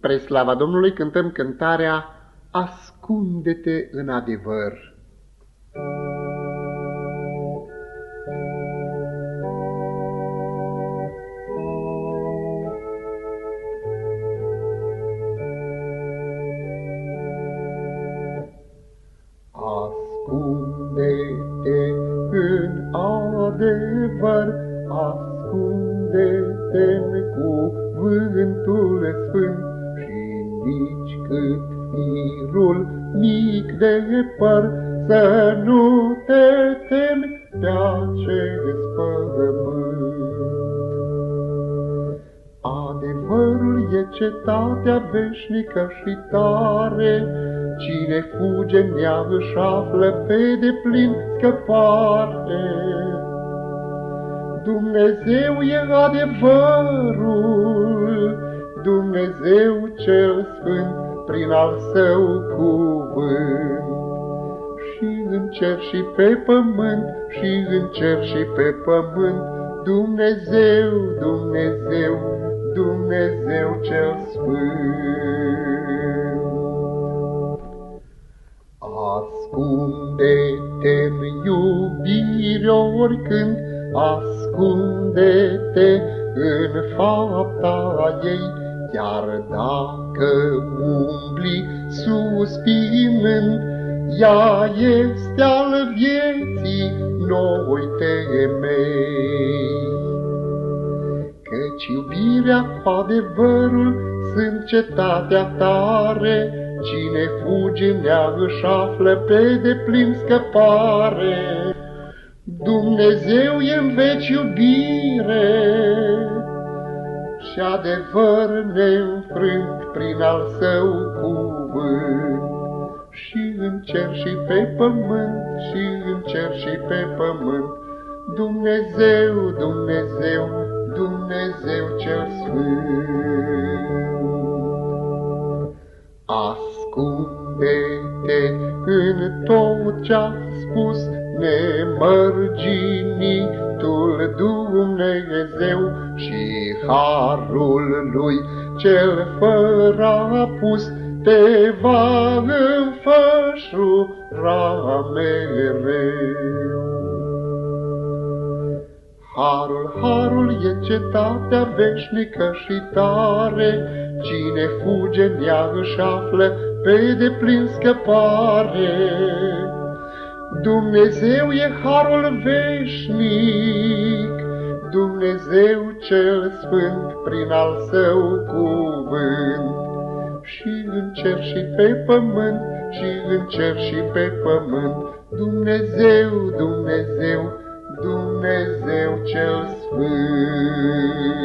Pre slava Domnului cântăm cântarea Ascunde-te în adevăr. Ascunde-te în adevăr, ascunde-te în cuvântul sfânt, nici cât firul mic de păr, să nu te temi de acest pământ. Adevărul e cetatea veșnică și tare, Cine fuge în ea își află pe deplin scăpare. Dumnezeu e adevărul, Dumnezeu cel Sfânt prin al Său cuvânt. Și în cer și pe pământ, și în cer și pe pământ, Dumnezeu, Dumnezeu, Dumnezeu cel Sfânt. Ascunde-te-n iubire oricând, ascunde-te în fapta ei, Chiar dacă umbli suspinând, ea este al vieții noi temei. Căci iubirea cu adevărul sunt cetatea tare, Cine fuge nea își află pe deplin scăpare. Dumnezeu e în veci iubire, și adevăr neînfrânt prin al său cuvânt. Și în cer și pe pământ, și în cer și pe pământ, Dumnezeu, Dumnezeu, Dumnezeu cel Sfânt. Ascunde-te în tot ce-a spus nemărginitul Dumnezeu și harul lui cel fără apus te va înfășura mereu. Harul, harul e cetatea veșnică și tare, Cine fuge în ea își află pe deplin scăpare. Dumnezeu e harul veșnic, Dumnezeu cel sfânt prin al său cuvânt. Și în cer și pe pământ, și în cer și pe pământ, Dumnezeu, Dumnezeu, Dumnezeu cel sfânt.